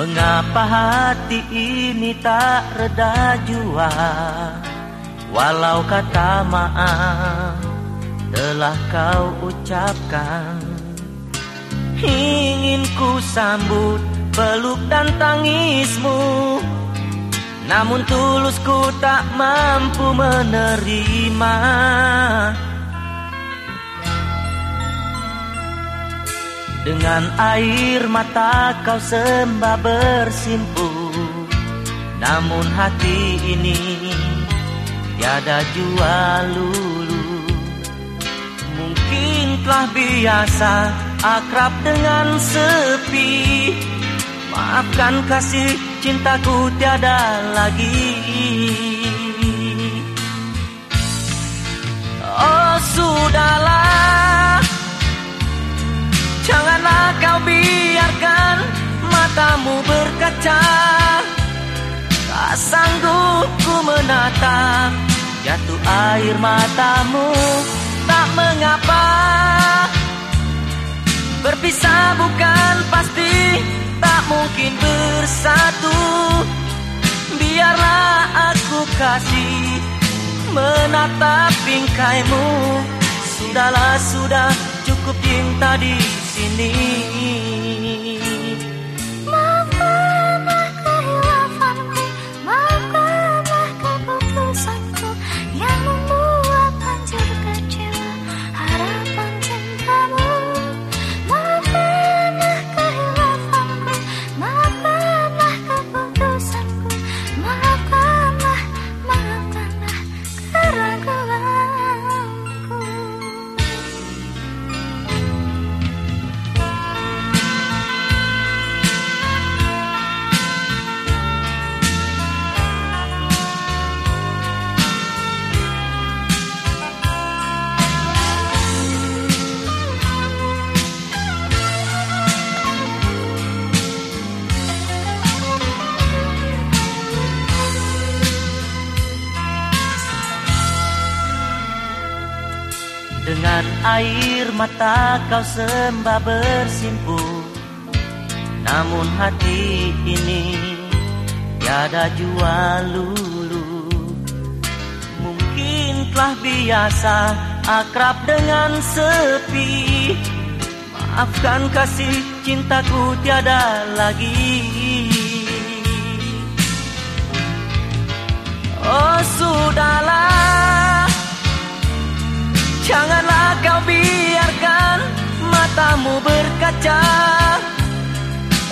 Mengapa hati ini tak reda jua? Walau kata maaf telah kau ucapkan. Ingin ku sambut peluk dan tangismu Namun tulusku tak mampu menerima Dengan air mata kau sembah bersimpu Namun hati ini tiada jua lulu Mungkin telah biasa akrab dengan sepi. Maafkan kasih cintaku tiada lagi berkaca Tak sanggup ku menatap Jatuh air matamu. Tak mengapa. Berpisah bukan pasti Tak mungkin bersatu. Biarlah aku kasih Menatap bingkaimu Sudahlah sudah cukup cinta di sini Dengan air mata kau sembah bersimpu Namun hati ini tiada jua lulu. Mungkin telah biasa akrab dengan sepi. Maafkan kasih cintaku tiada lagi. Oh sudahlah. Biarkan matamu berkaca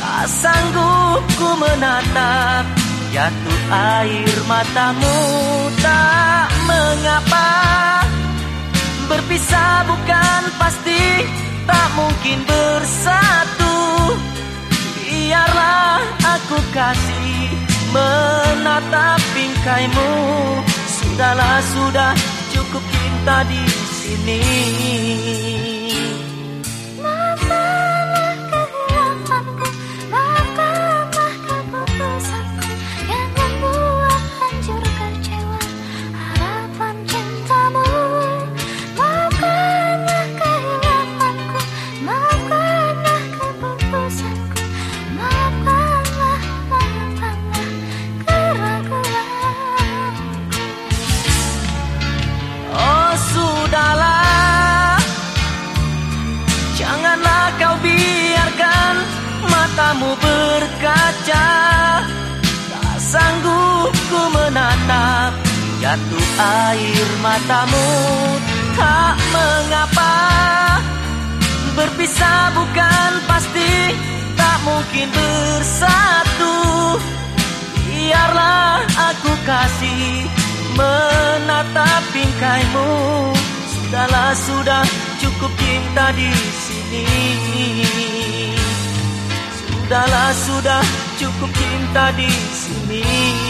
Tak sanggup ku menatap. Jatuh air matamu tak mengapa. Berpisah bukan pasti Tak mungkin bersatu. Biarlah aku kasih Menatap bingkaimu. Sudahlah sudah cukup cinta di sini matamu berkaca Tak sanggup ku menatap. Jatuh air matamu Tak mengapa. Berpisah bukan pasti Tak mungkin bersatu. Biarlah aku kasih menatap bingkaimu Sudahlah sudah cukup cinta di sini Sudahlah sudah cukup cinta di sini